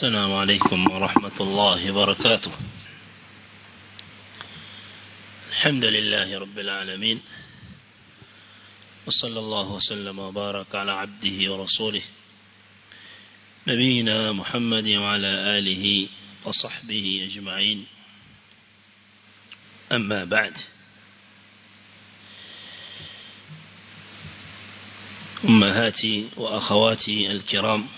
السلام عليكم ورحمة الله وبركاته. الحمد لله رب العالمين. وصلى الله وسلم وبارك على عبده ورسوله نبينا محمد وعلى آله وصحبه أجمعين. أما بعد. أمهاتي وأخواتي الكرام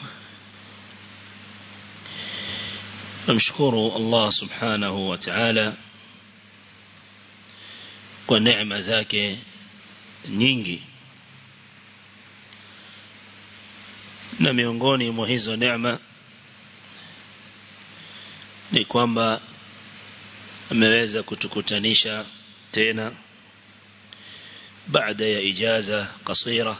namshukuru Allah subhanahu wa ta'ala kwa neema zake nyingi. Na miongoni mwa hizo neema ni kwamba ameweza kutukutanisha tena baada ya ijaza kasira.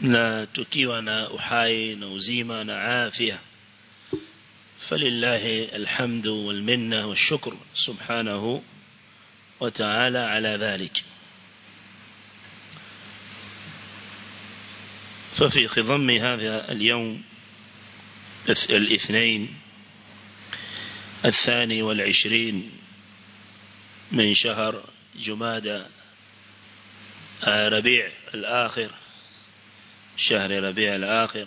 Na tukiwa na uhai na uzima na afya فلله الحمد والمنة والشكر سبحانه وتعالى على ذلك. ففي خضم هذا اليوم الاثنين الثاني والعشرين من شهر جمادى ربيع الآخر شهر ربيع الآخر.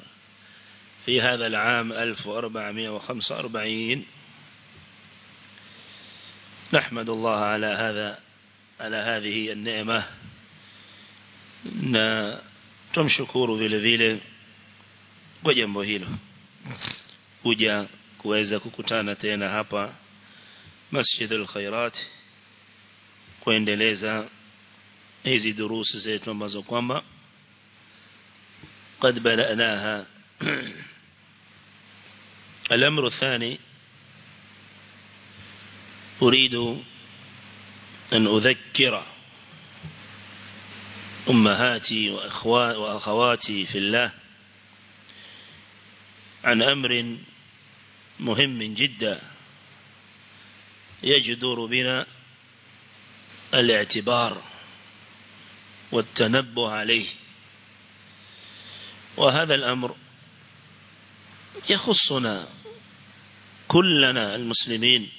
في هذا العام 1445 نحمد الله على هذا على هذه النعمة. نتم شكور في لذيلة وجنبه هيلو وجا كويزا كوكتانا تينا هابا. مسجد الخيرات. kuendeleza hizi durusi zetu ambazo kwamba kad balanaha الأمر الثاني أريد أن أذكر أمهاتي وأخواتي في الله عن أمر مهم جدا يجدر بنا الاعتبار والتنبه عليه. وهذا الأمر يخصنا كلنا المسلمين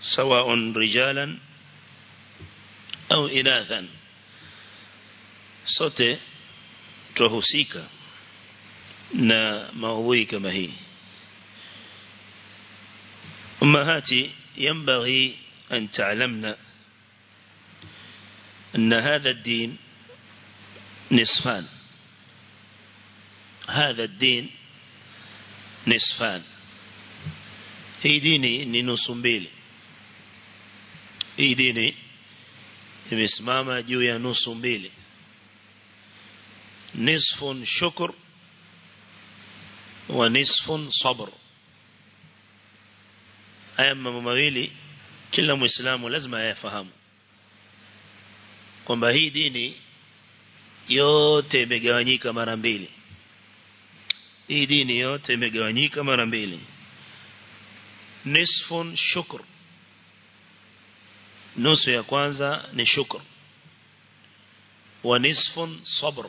سواء رجالا أو إناثا. Sote tuhusika na maudhui kama hii أمهاتي ينبغي أن تعلمنا أن هذا الدين نصفان هذا الدين nisfan hii dini ni nusu mbili. Hii dini imesimama juu ya nusu mbili. Nisfun shukur wa nisfun sabr. Haya mambo mawili kila muislamu lazima ayafahamu kwamba hii dini yote imegawanyika mara mbili hii dini yote imegawanyika mara mbili. Nisfun shukr. Nusu ya kwanza ni shukr. Wa nisfun sabr.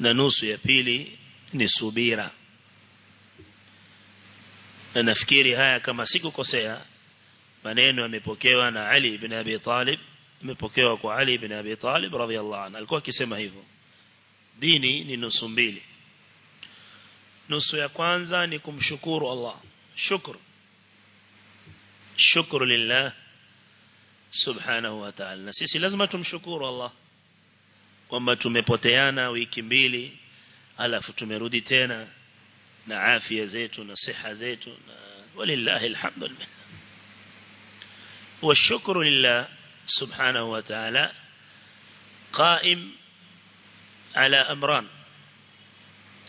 Na nusu ya pili ni subira. Na nafikiri haya kama sikukosea maneno yamepokewa na Ali ibn Abi Talib imepokewa kwa Ali ibn Abi Talib radhiyallahu anhu. Alikuwa akisema hivyo. Dini ni nusu mbili nusu ya kwanza ni kumshukuru Allah shukr shukru lillah subhanahu wa ta'ala na sisi lazima tumshukuru Allah kwamba tumepoteana wiki mbili alafu tumerudi tena na afya zetu na siha zetu na walillahi alhamdulillah والشكر لله سبحانه وتعالى قائم على أمران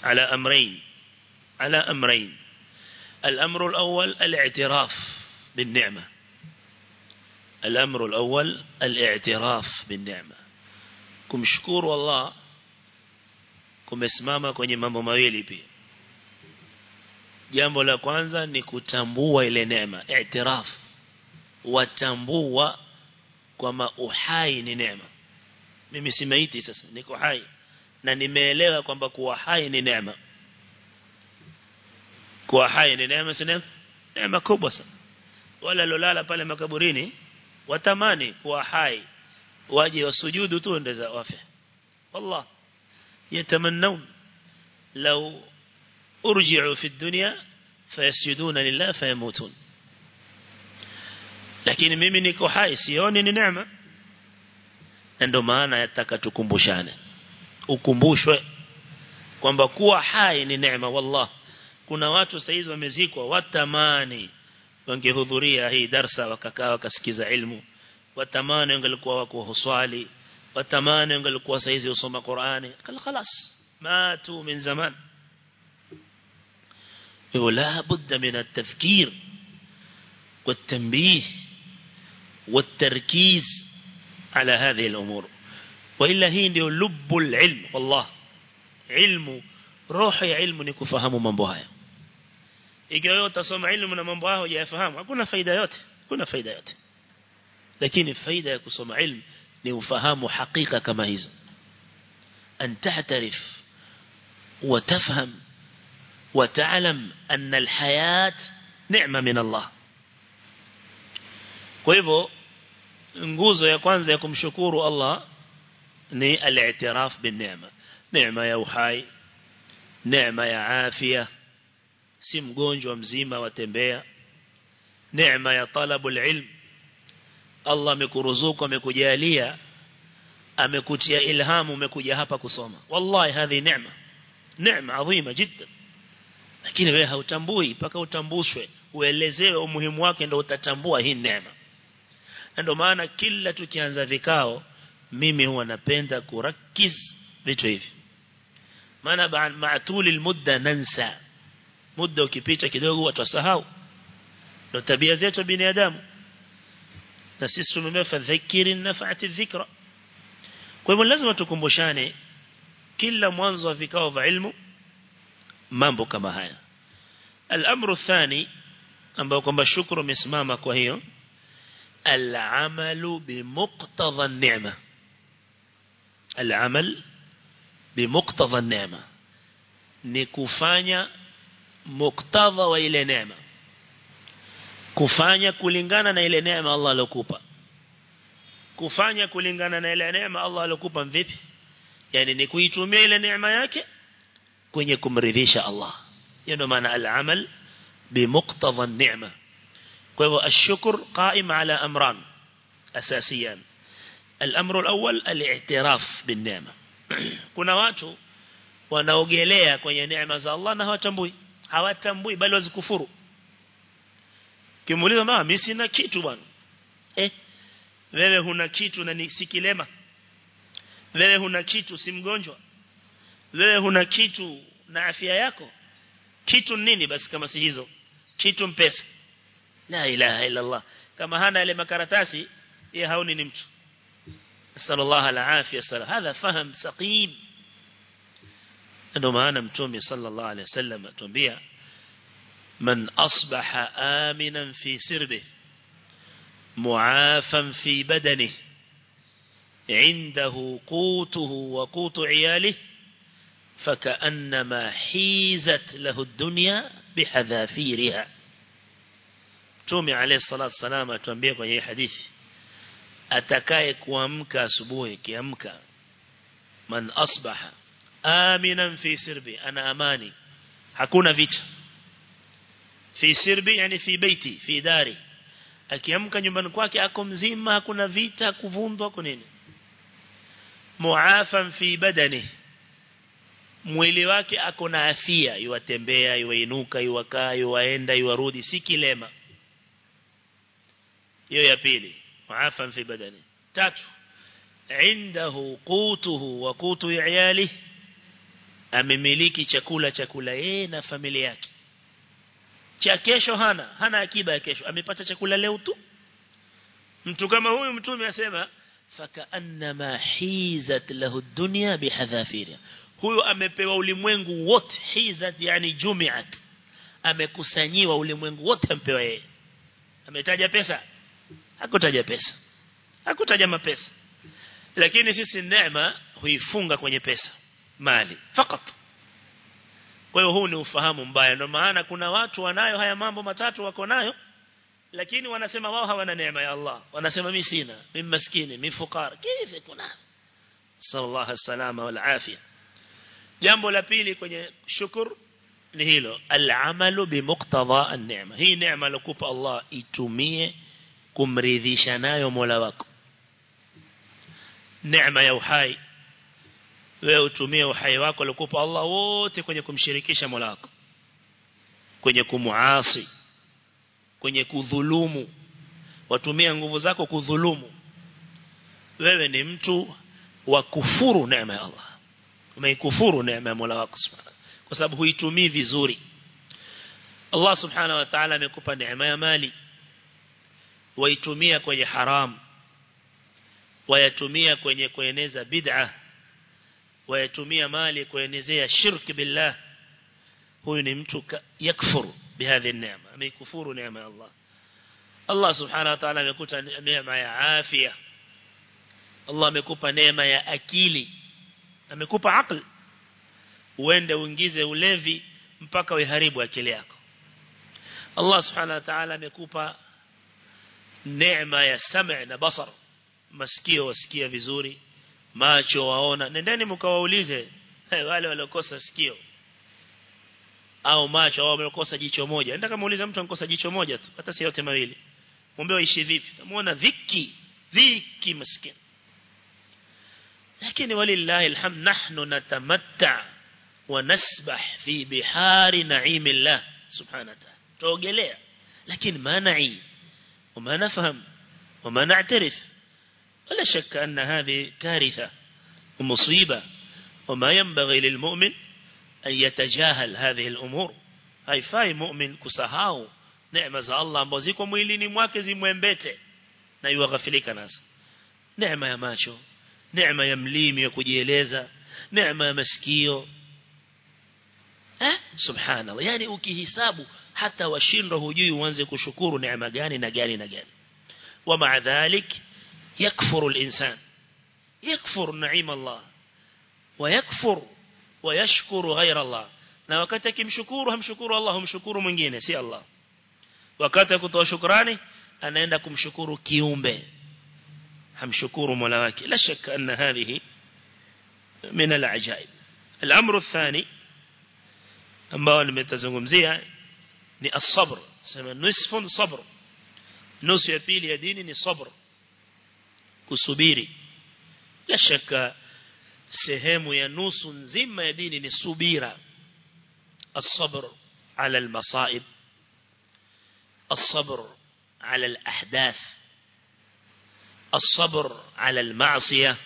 على أمرين على أمرين. الأمر الأول الاعتراف بالنعمة. الأمر الأول الاعتراف بالنعمة. كم شكور والله كم إسماما كوني مامو مويلي بي. جامبو لكوانزا نكو تنبوة إلى نعمة اعتراف. وتنبوة كما أحاي نعمة mimi simaiti sasa niko hai na nimeelewa kwamba kuwa hai kuwa hai ni neema si neema neema kubwa sana wala lolala pale makaburini watamani kuwa hai waje wasujudu tu ndeza wafe wallah yatamannun law urji'u fi dunya fayasjuduna lillah fayamutun lakini mimi niko hai sioni ni neema ndio maana yataka tukumbushane ukumbushwe kwamba kuwa hai ni neema wallah kuna watu saizi wamezikwa watamani wangehudhuria hii darsa wakakaa wakasikiza ilmu watamani wangelikuwa wako huswali watamani wangelikuwa saizi usoma Qur'ani خلاص ماتوا من زمان ولا بد من التفكير والتنبيه والتركيز على هذه الأمور وإلا هي لب العلم والله علم روح ni kufahamu mambo haya ikiwa utasoma ilmu na mambo hayo hujayafahamu hakuna faida yote hakuna faida yote lakini faida ya kusoma ilmu ni ufahamu hakika kama hizo an tahtarif وتفهم وتعلم أن الحياة نعمة من الله kwa hivyo nguzo ya kwanza ya kumshukuru Allah ni al-i'tiraf bin neema neema ya uhai neema ya afya si mgonjwa mzima watembea neema ya talabul ilm. Allah amekuruzuku amekujalia amekutia ilhamu umekuja hapa kusoma. Wallahi hadhi neema. Neema adhima jiddan. Lakini wewe hautambui mpaka utambushwe uelezewe umuhimu wake ndio utatambua hii neema. Ndio maana kila tukianza vikao mimi huwa napenda kurakiz vitu hivi. Maana maatuli muda nansa muda ukipita kidogo watasahau ndio tabia zetu binadamu na sisi tumeambiwa fadhikiri nafa'ati dhikra kwa hivyo lazima tukumbushane kila mwanzo wa vikao vya ilmu mambo kama haya al-amru thani ambao kwamba shukuru umesimama kwa hiyo al-amalu bimuqtadha an-ni'ma al-amal bimuqtadha an-ni'ma ni kufanya muktadha wa ile neema kufanya kulingana na ile neema Allah alokupa kufanya kulingana na ile neema Allah alokupa vipi yani ni kuitumia ile neema yake kwenye kumridhisha Allah hiyo ndio maana al-amal bimuqtadha an-ni'ma kwa hivyo ashukr qaim ala amran asasiyan الامر الأول الاعتراف بالنعمه kuna watu wanaogelea kwenye neema za Allah na hawatambui hawatambui bali wazikufuru. Kimuuliza mama mimi sina kitu bwana? Eh wewe huna kitu na nisikilema wewe huna kitu si mgonjwa. Wewe huna kitu na afya yako. Kitu nini basi kama si hizo? Kitu mpesa. La ilaha illa Allah kama hana ile makaratasi yeye haoni ni mtu. Sallallahu alaihi wasallam hadha faham saqim أنه ما نمتومي صلى الله عليه وسلم تنبيا من أصبح آمنا في سربه معافا في بدنه عنده قوته وقوت عياله فكأنما حيزت له الدنيا بحذافيرها. تومي عليه الصلاة والسلام تنبيك وهي حديث. أتكايك وأمكا سبوهك يامك من أصبح aminan fi sirbi ana amani hakuna vita fi sirbi yani fi baiti fi dari akiamka nyumbani kwake ako mzima hakuna vita kuvundwa kunini muafan fi badani mwili wake ako na afia iwatembea iwainuka iwakaa iwaenda iwarudi si kilema hiyo ya pili muafan fi badani tatu indahu qutuhu wa qutu yalihi amemiliki chakula chakula yeye na familia yake. Cha kesho hana hana akiba ya kesho. Amepata chakula leo tu. Mtu kama huyu mtume asema fakaannama hizat lahu dunya bihadhafira huyu amepewa ulimwengu wote hizat yani jumiat. Amekusanyiwa ulimwengu wote ampewa yeye. Ametaja pesa? Hakutaja pesa. Hakutaja mapesa. Lakini sisi neema huifunga kwenye pesa mali fakat kwa hiyo huu ni ufahamu mbaya. Ndio maana kuna watu wanayo haya mambo matatu wako nayo lakini wanasema wao hawana neema ya Allah. Wanasema mimi sina mimi maskini mimi fukara. Kivi kuna sallallahu salama wal afia jambo la pili kwenye shukur ni hilo. Al-amalu bimuqtada an-ni'ma. Hii neema lokupa Allah itumie kumridhisha nayo Mola wako. Neema ya uhai wewe utumie uhai wako alikupa Allah wote kwenye kumshirikisha Mola wako. Kwenye kumuasi. Kwenye kudhulumu. Watumia nguvu zako kudhulumu. Wewe ni mtu wa kufuru neema ya Allah. Umeikufuru neema ya Mola wako subhanahu kwa sababu huitumii vizuri. Allah subhanahu wa ta'ala amekupa neema ya mali. Waitumia kwenye haramu wayatumia kwenye kueneza bid'a ويتمي مالي كوينزي الشرك بالله هو نمتك يكفر بهذه النعمة أمي كفور نعمة الله الله سبحانه وتعالى ميكوطا نعمة يا عافية الله ميكوطا نعمة يا أكيلي أمي ميكوطا عقل ويند ونجيزي وليفي مبكا ويهاريب واكيلياك. الله سبحانه وتعالى ميكوطا نعمة يا سمع نبصر مسكية وسكية في زوري macho waona nendeni mkawaulize hey, wale waliokosa sikio au macho au wamekosa jicho moja nenda kama uulize mtu ankosa jicho moja tu hata si yote mawili mwambie waishi vipi umeona dhiki dhiki maskini lakini walillahi alhamd nahnu natamatta ونسبح في بحار نعيم الله سبحانه وتعالى توغلea لكن ما نعي وما نفهم وما نعترف ولا شك أن هذه كارثة ومصيبة وما ينبغي للمؤمن أن يتجاهل هذه الأمور haifai mu'min kusahau neema za Allah ambazo ziko mwilini mwake zimwembete na yughafilika nazo neema ya macho neema ya mlimi ya kujieleza neema ya masikio eh subhanallah yani ukihisabu hata washindwa hujui uanze kushukuru neema gani na gani na gani wa ma'a dhalik يكفر الإنسان يكفر نعيم الله ويكفر ويشكر غير الله. نوكتك مشكورهم شكور الله هم شكور من جينة سي الله وكتك شكراني أنا عندكم شكور كيوم به هم شكور ملاك لا شك أن هذه من العجائب الأمر الثاني أما المتزنقم زيها ni asabr sema nusfun sabr. Nusya pili ya dini kusubiri la shaka sehemu ya nusu nzima ya dini ni subira الصبر على المصائب الصبر على الأحداث الصبر على المعصية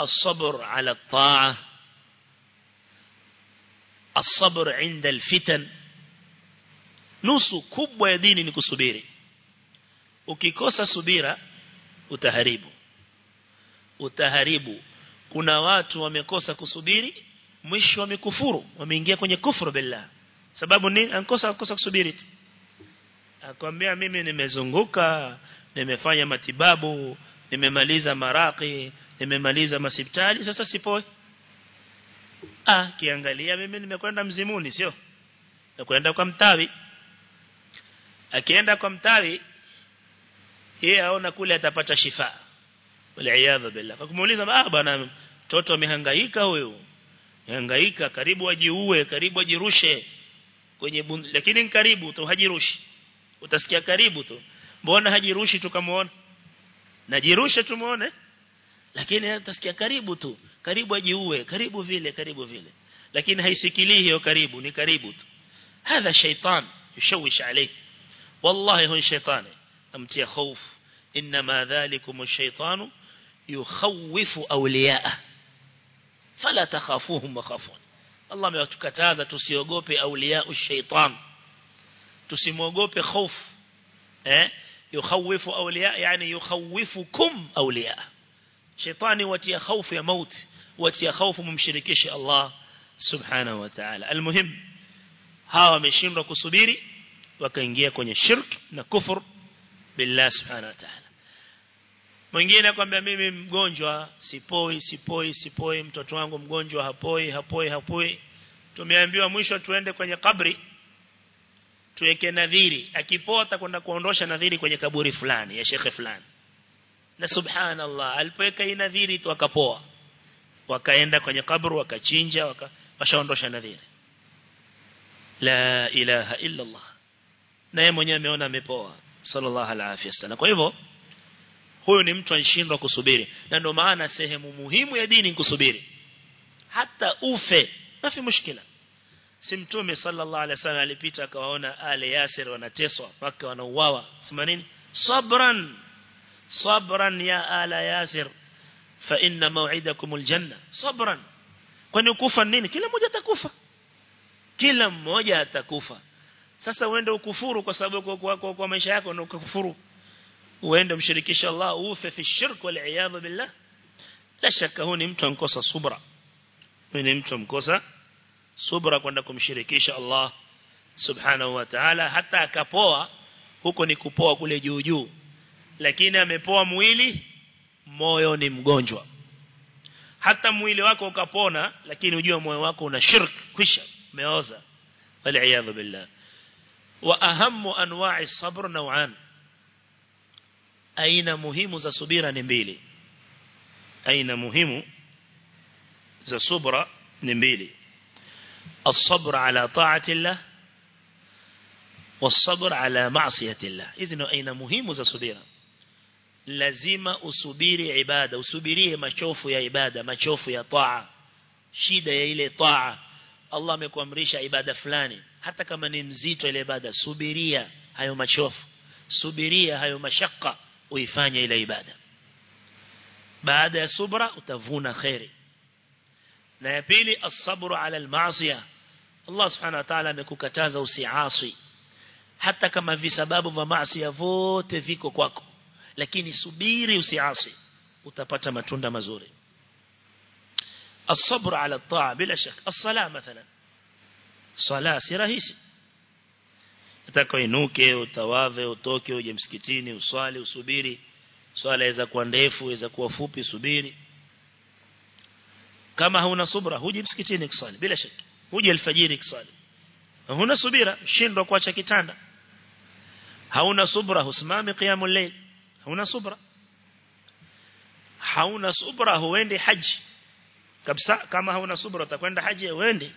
الصبر على الطاعة الصبر عند الفتن nusu kubwa ya dini ni kusubiri ukikosa subira utaharibu. Utaharibu. Kuna watu wamekosa kusubiri mwisho wamekufuru wameingia kwenye kufuru billah. Sababu nini ankosa kosa kusubiri akwambia mimi nimezunguka nimefanya matibabu nimemaliza maraki nimemaliza masiptali sasa sipoi. Ah kiangalia mimi nimekwenda mzimuni sio? Nakwenda kwa mtawi. Akienda kwa mtawi yeye aona kule atapata shifa waliaadha billah. Akamuuliza ah bwana mtoto amehangaika huyo hangaika karibu ajiue karibu ajirushe kwenye bundu. lakini karibu tu hajirushi. Utasikia karibu tu. Mbona hajirushi tukamuona? Najirushe tumuone? Lakini utasikia karibu tu. Karibu ajiue karibu vile karibu vile. Lakini haisikilii hiyo karibu ni karibu tu. Hadha shaitan yushawish alayhi. Wallahi huwa shaitani أمتي خوف؟ إنما ذلكم الشيطان يخوف أولياءه. فلا تخافوهم وخافون. الله ما تكتاذ تسيوغوب أولياء الشيطان. تسيوغوب خوف. إيه؟ يخوف أولياء يعني يخوفكم أولياء شيطان واتي خوف يا موت واتي خوف ممشركش الله سبحانه وتعالى. المهم هاو من شمرك سبيري وكنجيك ونشرك نكفر billah subhanahu wa ta'ala. Mwingine akwambia mimi mgonjwa sipoi sipoi sipoi mtoto wangu mgonjwa hapoi hapoi hapoi. Tumeambiwa mwisho tuende kwenye kabri tuweke nadhiri. Akipoa atakwenda kuondosha nadhiri kwenye kaburi fulani ya shekhe fulani. Na subhanallah alipoweka hii nadhiri tu akapoa. Wakaenda kwenye kaburi wakachinja waka, washaondosha nadhiri. La ilaha illa Allah naye mwenyewe ameona amepoa sallallahu alaihi wasallam kwa hivyo huyu ni mtu anashindwa kusubiri. Na ndio maana sehemu muhimu ya dini kusubiri. Hata ufe mafi mushkila. Si mtume sallallahu alaihi wasallam alipita akawaona ale Yasir wanateswa mpaka wanauawa. Sema nini? Sabran. Sabran ya ala Yasir. Fa inna maw'idakum aljanna sabran. Kwani ukufa nini? Kila mmoja atakufa. Kila mmoja atakufa sasa uende ukufuru kwa sababu kwa, kwa, kwa, kwa maisha yako na ukufuru. Uende mshirikisha Allah ufe fi shirk wal iyad billah. La shaka huni mtu ankosa subra. Ni mtu mkosa subra kwenda kumshirikisha Allah subhanahu wa ta'ala. Hata akapoa huko ni kupoa kule juu juu. Lakini amepoa mwili moyo ni mgonjwa. Hata mwili wako ukapona lakini ujue moyo wako una shirk kwisha umeoza. Wal iyad billah وأهم أنواع الصبر نوعان. أين مهم ذا subira نمبيلي؟ أين مهم ذا صبرا نمبيلي؟ الصبر على طاعة الله والصبر على معصية الله. إذن أين مهم ذا صبيرا لازم أصبيري عبادة. أصبيريه ما شوفوا يا عبادة ما شوفوا يا طاعة. شيدة يا إلي طاعة. الله مكو أمريش عبادة فلاني. hata kama ni mzito ile ibada subiria hayo machofu subiria hayo mashaka uifanye ile ibada baada ya subra utavuna khairi na ya pili as-sabru ala al-ma'siyah Allah subhanahu wa ta'ala amekukataza usiasi hata kama visababu vya maasi vote viko kwako lakini subiri usiasi utapata matunda mazuri الصبر على الطاعة بلا شك الصلاة مثلا swala si rahisi. Nataka inuke utawave utoke uje msikitini uswali usubiri. Swala iza kuwa ndefu iza kuwa fupi subiri. Kama huna subra huji msikitini kuswali bila shaka. Huji alfajiri kuswali. Huna subira shindwa kuacha kitanda. Hauna subra husimami qiyamul layl. Huna subra. Hauna subra huende haji. Kabisa kama hauna subra utakwenda haji huende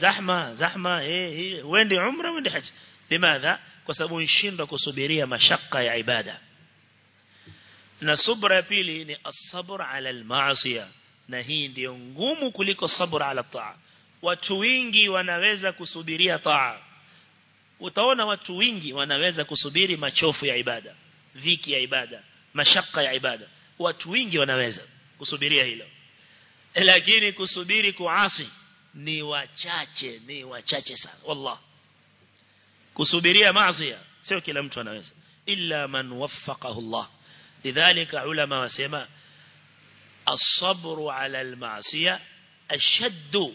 zahma zahma eh eh uende umra wende haji. Limadha? Kwa sababu nshindwa kusubiria mashaka ya ibada. Na subra ya pili ni as-sabr ala al-ma'siyah na hii ndio ngumu kuliko sabr ala taa watu wengi wanaweza kusubiria taa. Utaona watu wengi wanaweza kusubiri machofu ya ibada dhiki ya ibada mashaka ya ibada. Watu wengi wanaweza kusubiria hilo. Lakini kusubiri kuasi ni wachache ni wachache sana wallah kusubiria maasi sio kila mtu anaweza illa man waffaqahu Allah lidhalika ulama wasema الصبر على المعصية أشد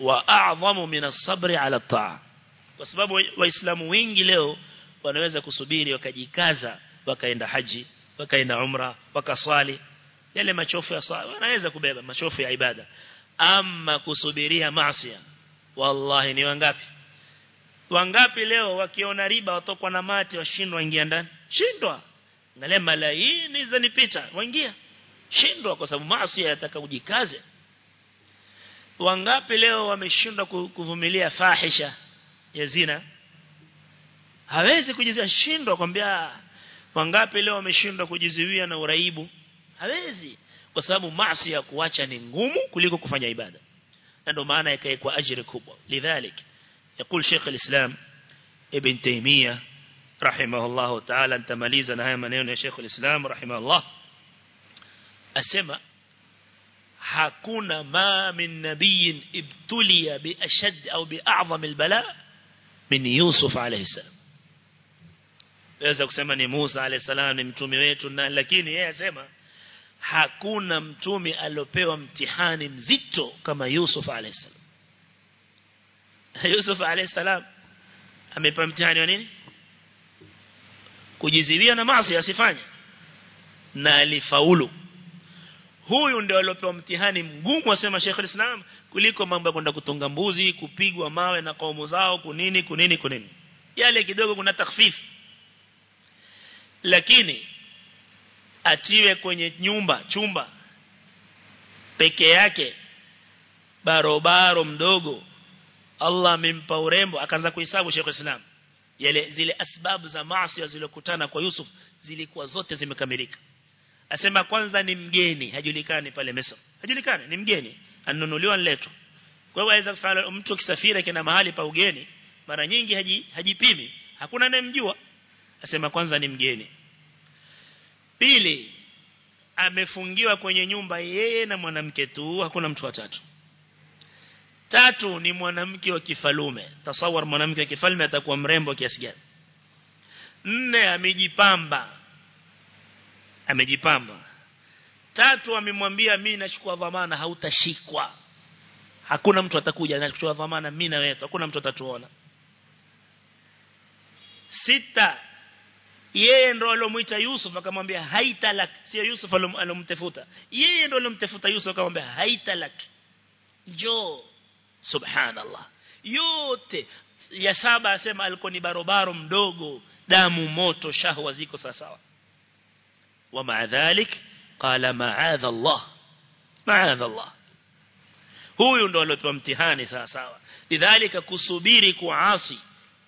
وأعظم من الصبر على الطاعة kwa sababu waislamu wengi leo wanaweza kusubiri wakajikaza wakaenda haji wakaenda umra wakaswali yale machofu ya swala wanaweza kubeba machofu ya ibada ama kusubiria maasi. Wallahi ni wangapi? Wangapi leo wakiona riba watokwa na mate washindwa ingia ndani? Shindwa. Angalia malaini zanipita waingia shindwa kwa sababu maasi yataka ujikaze. Wangapi leo wameshindwa kuvumilia fahisha ya zina? Hawezi kujizia shindwa kwambia wangapi leo wameshindwa kujiziwia na uraibu? Hawezi kwa sababu maasi ya kuacha ni ngumu kuliko kufanya ibada na ndio maana ikaekwa ajira kubwa lidhalik يقول شيخ الإسلام ابن تيمية رحمه الله تعالى انت ماليزا نهاية منين يا شيخ الإسلام رحمه الله أسمى hakuna ma min nabiyin ibtuliya bi ashad au bi a'zam albala min Yusuf alayhi salam waweza kusema ni Musa alayhi salam ni mtume wetu na lakini yeye asema hakuna mtume aliopewa mtihani mzito kama Yusuf alayhi salam. Yusuf alayhi salam amepewa mtihani wa nini? Kujiziwia na maasi asifanye. Na alifaulu. Huyu ndio aliopewa mtihani mgumu asema Sheikh al-Islam kuliko mambo ya kwenda kutunga mbuzi kupigwa mawe na kaumu zao kunini kunini kunini. Yale kidogo kuna takhfif. Lakini atiwe kwenye nyumba chumba. Peke yake barobaro mdogo Allah amempa urembo akaanza kuhesabu Sheikh Islam. Yale zile asbabu za maasi zilizokutana kwa Yusuf zilikuwa zote zimekamilika. Asema kwanza ni mgeni hajulikani pale Misri. Hajulikani ni mgeni. Anunuliwa letu. Kwa hiyo aweza kufanya mtu kisafiri kina mahali pa ugeni mara nyingi haji, hajipimi. Hakuna anayemjua. Asema kwanza ni mgeni pili amefungiwa kwenye nyumba yeye na mwanamke tu hakuna mtu watatu tatu. Ni mwanamke wa kifalume. Tasawar mwanamke wa kifalme atakuwa mrembo kiasi gani? Nne amejipamba. Amejipamba. Tatu amemwambia mimi nachukua dhamana hautashikwa. Hakuna mtu atakuja nachukua dhamana mimi na wewe hakuna mtu atatuona. Sita yeye ndo alomuita Yusuf akamwambia haitalak sio Yusuf alomtafuta yeye ndo alomtafuta Yusuf akamwambia haitalak njoo subhanallah yote ya saba asema alikuwa ni barobaro mdogo damu moto shahwa ziko sawa wa maadhalik qala maadha Allah maadha Allah huyu ndo aliopewa mtihani sawa sawa lidhalika kusubiri kuasi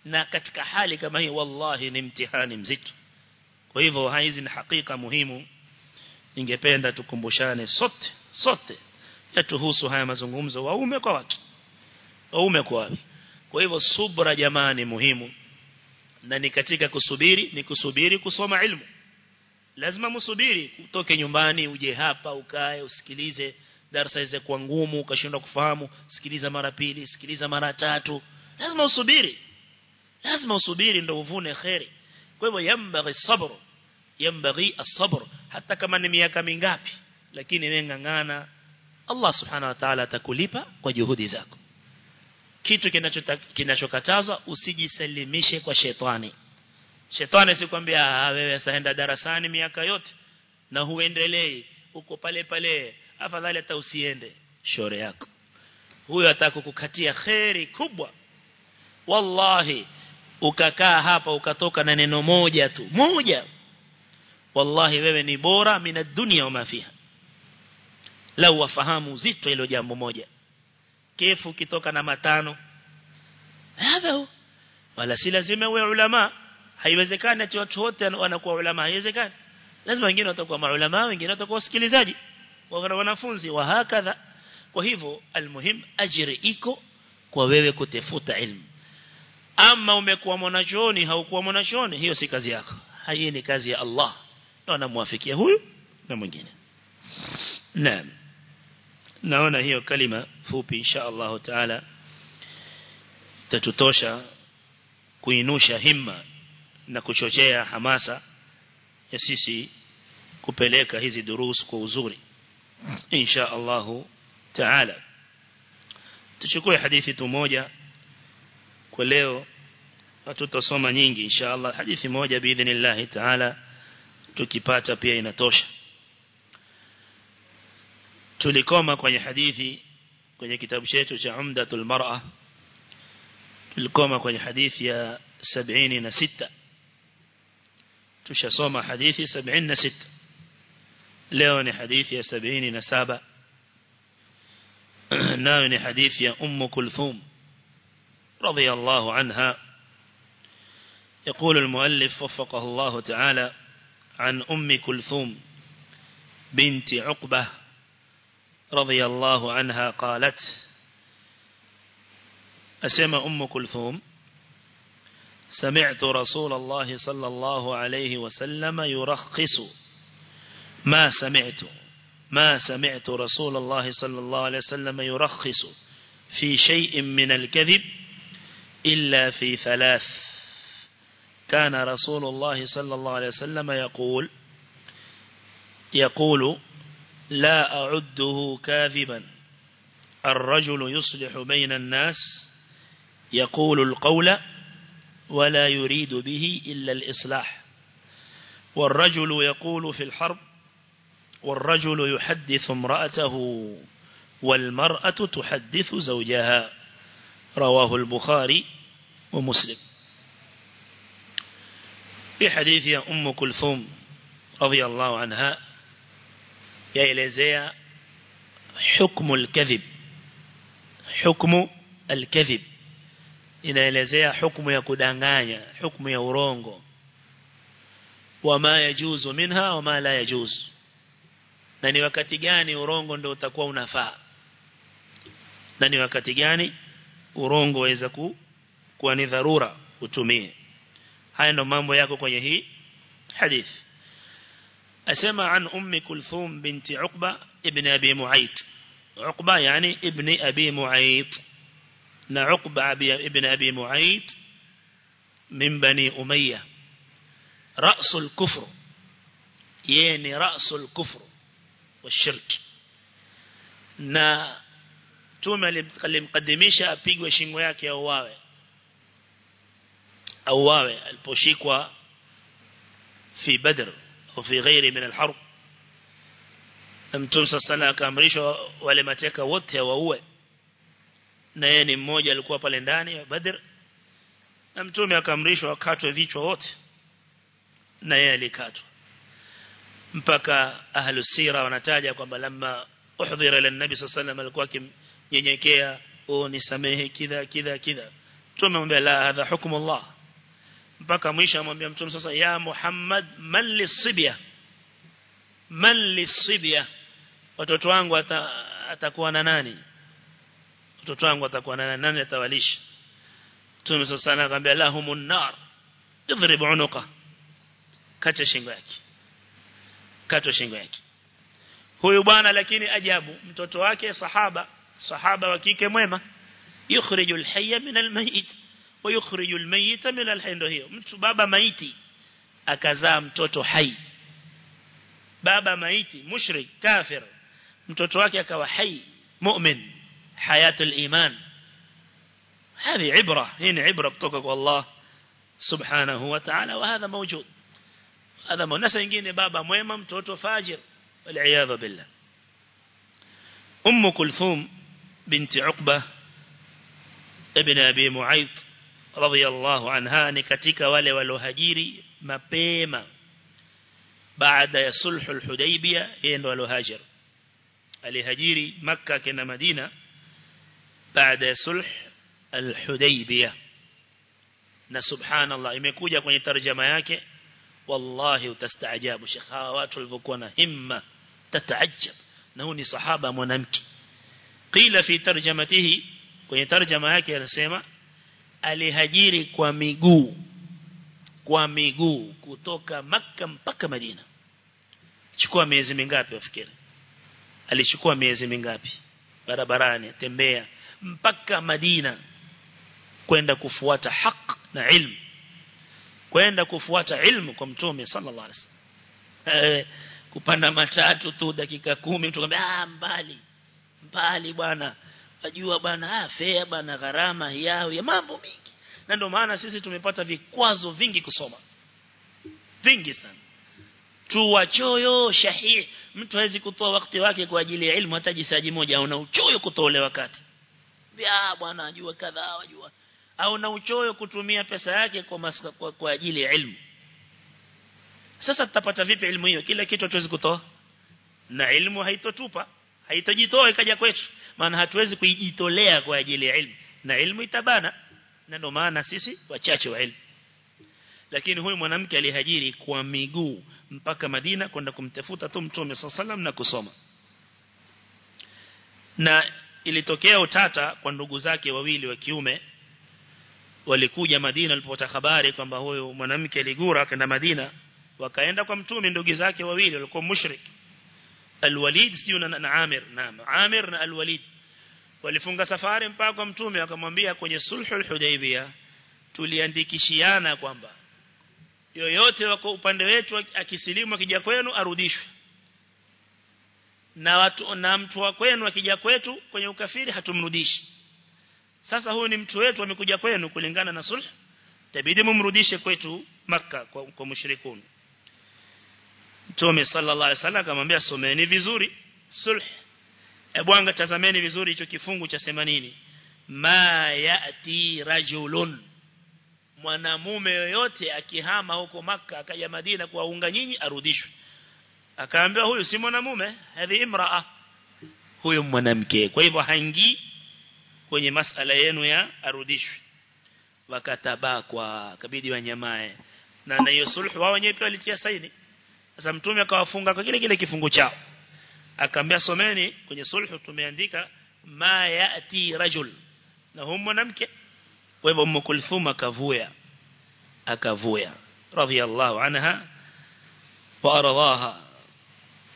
na katika hali kama hii wallahi ni mtihani mzito kwa hivyo hizi ni hakika muhimu. Ningependa tukumbushane sote sote yatuhusu haya mazungumzo waume kwa watu waume kwa wake kwa hivyo subra jamani muhimu. Na ni katika kusubiri ni kusubiri kusoma ilmu. Lazima msubiri utoke nyumbani uje hapa ukae usikilize darasa hizi kwa ngumu ukashindwa kufahamu. Sikiliza mara pili sikiliza mara tatu. Lazima usubiri. Lazima usubiri ndio uvune khairi kwa hivyo yambaghi sabr yambaghi as-sabr hata kama ni miaka mingapi lakini wewe ngangana. Allah subhanahu wa ta'ala atakulipa kwa juhudi zako. Kitu kinachokatazwa usijisalimishe kwa shetani. Shetani sikwambia wewe saenda darasani miaka yote na huendelei uko pale pale afadhali hata usiende. Shore yako. Huyo atakukukatia khairi kubwa. Wallahi ukakaa hapa ukatoka na neno moja tu. Moja. Wallahi wewe ni bora mina dunia wa mafiha lau wafahamu uzito hilo jambo moja. Kefu kitoka na matano. Hadha wala si lazima uwe ulama. Haiwezekani ati watu wote wanakuwa ulama. Haiwezekani. Lazima wengine watakuwa maulama wengine watakuwa wasikilizaji. Wa wanafunzi wa hakadha. Kwa hivyo almuhim ajri iko kwa wewe kutefuta ilmu ama umekuwa mwanachuoni haukuwa mwanachuoni hiyo si kazi yako. Hii ni kazi ya Allah. Na anamwafikia huyu na mwingine. Naam. Naona hiyo kalima fupi insha Allah taala tatutosha kuinusha himma na kuchochea hamasa ya sisi kupeleka hizi durus kwa uzuri insha Allah taala. Tuchukue hadithi tu moja kwa leo hatutasoma nyingi inshallah. Hadithi moja biidhnillah taala tukipata pia inatosha. Tulikoma kwenye hadithi kwenye kitabu chetu cha Umdatul Mar'a. Tulikoma kwenye hadithi ya 76 tushasoma hadithi 76 leo ni hadithi ya 77 nayo ni hadithi ya Ummu Kulthum رضي الله عنها. يقول المؤلف وفقه الله تعالى عن أم كلثوم بنت عقبة رضي الله عنها قالت أسمى أم كلثوم سمعت رسول الله صلى الله عليه وسلم يرخص ما سمعت ما سمعت رسول الله صلى الله عليه وسلم يرخص في شيء من الكذب إلا في ثلاث. كان رسول الله صلى الله عليه وسلم يقول يقول لا أعده كاذبا. الرجل يصلح بين الناس يقول القول ولا يريد به إلا الإصلاح. والرجل يقول في الحرب والرجل يحدث امرأته والمرأة تحدث زوجها. رواه البخاري ومسلم. في حديث يا أم كلثوم رضي الله عنها يا إليزيا حكم الكذب حكم الكذب. إن إليزيا حكم يا كدانغانيا حكم يا ورونغو. وما يجوز منها وما لا يجوز. na وكاتيجاني ورونغو gani urongo ndio utakuwa وكاتيجاني urongo waweza ku, kuwa ni dharura utumie haya ndo mambo yako kwenye hii hadith asema an ummi kulthum binti uqba ibn abi muayt uqba yani ibn abi muayt na uqba ibn abi muayt min bani umayya رأس الكفر يعني رأس الكفر والشرك na tume alimkadimisha apigwe shingo yake auawe. Auawe aliposhikwa fi badr au fi ghairi min alharb. Mtume sasa akaamrishwa wale mateka wote waue. Na yeye ni mmoja alikuwa pale ndani ya badr. Na mtume akaamrishwa akatwe vichwa wote. Na yeye alikatwa. Mpaka ahlu sira wanataja kwamba lamma uhdhira ila nabi sallallahu alikuwa akimnyenyekea oh nisamehe kidha kidha kidha. Tumemwambia la hadha hukumu Allah. Mpaka mwisho amwambia mtume sasa ya Muhammad man lisibya man lisibya watoto wangu atakuwa na nani? Watoto wangu atakuwa na nani? Atawalisha? Mtume sasa anakuambia lahumun nar idrib unuqa. Kata shingo yake. Kata shingo yake. Huyu bwana lakini ajabu. Mtoto wake sahaba صحابة وكيك مهمة يخرج الحي من الميت ويخرج الميت من الحي. بابا ميتي. أكزام توتو حي. بابا ميتي مشرك كافر. متوتوك يكوى حي. مؤمن. حياة الإيمان. هذه عبرة. هنا عبرة بتوكك والله سبحانه وتعالى. وهذا موجود. هذا من نسى ينجيني بابا مهمة متوتو فاجر. والعياذ بالله. أم كلثوم بنت عقبة ابن أبي معيط رضي الله عنها نكتك ولي والهجيري مبيما بعد يصلح الحديبية إن ولو هاجر ألي هجيري مكة كنا مدينة بعد يصلح الحديبية. نسبحان الله يمكوجا كوني ترجمة يكي والله تستعجاب شخاوات الفكونة همة تتعجب. نهوني صحابة منمكي qila fi tarjamatihi kwenye tarjama yake anasema alihajiri kwa miguu kwa miguu kutoka maka mpaka Madina. Chukua miezi mingapi wafikiri? Alichukua miezi mingapi? Barabarani tembea mpaka Madina kwenda kufuata haq na ilmu kwenda kufuata ilmu kwa mtume sallallahu alaihi wasallam. Kupanda matatu tu dakika kumi mtu ah mbali mbali bwana. Wajua bwana ah fea bwana gharama yao ya mambo mingi. Na ndio maana sisi tumepata vikwazo vingi kusoma. Vingi sana. Tu wachoyo shahih. Mtu hawezi kutoa wakati wake kwa ajili ya ilmu hata jisaji moja. Au na uchoyo kutoa wakati. Ya bwana ajua kadhaa wajua. Au na uchoyo kutumia pesa yake kwa, maska, kwa, kwa ajili ya ilmu. Sasa tutapata vipi ilmu hiyo? Kila kitu tuwezi kutoa. Na ilmu haitotupa haitojitoa ikaja kwetu. Maana hatuwezi kuijitolea kwa ajili ya ilmu. Na ilmu itabana. Na ndio maana sisi wachache wa ilmu. Lakini huyu mwanamke alihajiri kwa miguu mpaka Madina kwenda kumtafuta tu mtume sallam na kusoma. Na ilitokea utata kwa ndugu zake wawili wa kiume. Walikuja Madina walipopata habari kwamba huyu mwanamke aligura akaenda Madina. Wakaenda kwa mtume ndugu zake wawili walikuwa mushrik Al-Walid sio na, Amir. Naam Amir na Al-Walid. Walifunga safari mpaka kwa mtume akamwambia kwenye sulhul hudaybiyah tuliandikishiana kwamba yoyote wako upande wetu akisilimu akija kwenu arudishwe. Na watu na mtu wa kwenu akija kwetu kwenye ukafiri hatumrudishi. Sasa huyu ni mtu wetu amekuja kwenu kulingana na sulh. Tabidi mumrudishe kwetu maka kwa, kwa mushrikun Mtume sallallahu alaihi wasallam akamwambia someni vizuri sulh. Ebu anga tazameni vizuri hicho kifungu cha 80 ma yati rajulun. Mwanamume yoyote akihama huko maka akaja Madina kuwaunga nyinyi arudishwe. Akaambiwa huyu si mwanamume hadhi imraa. Huyu mwanamke. Kwa hivyo haingii kwenye masala yenu ya arudishwe. Wakatabakwa kabidi wanyamae. Na na hiyo sulhu wao wenyewe pia walitia saini sasa mtume akawafunga kwa kile kile kifungu chao. Akaambia someni kwenye sulhu tumeandika ma yati rajul. Na huyo mwanamke kwa hivyo Ummu Kulthum akavuya akavuya. Radhiyallahu anha wa aradaha.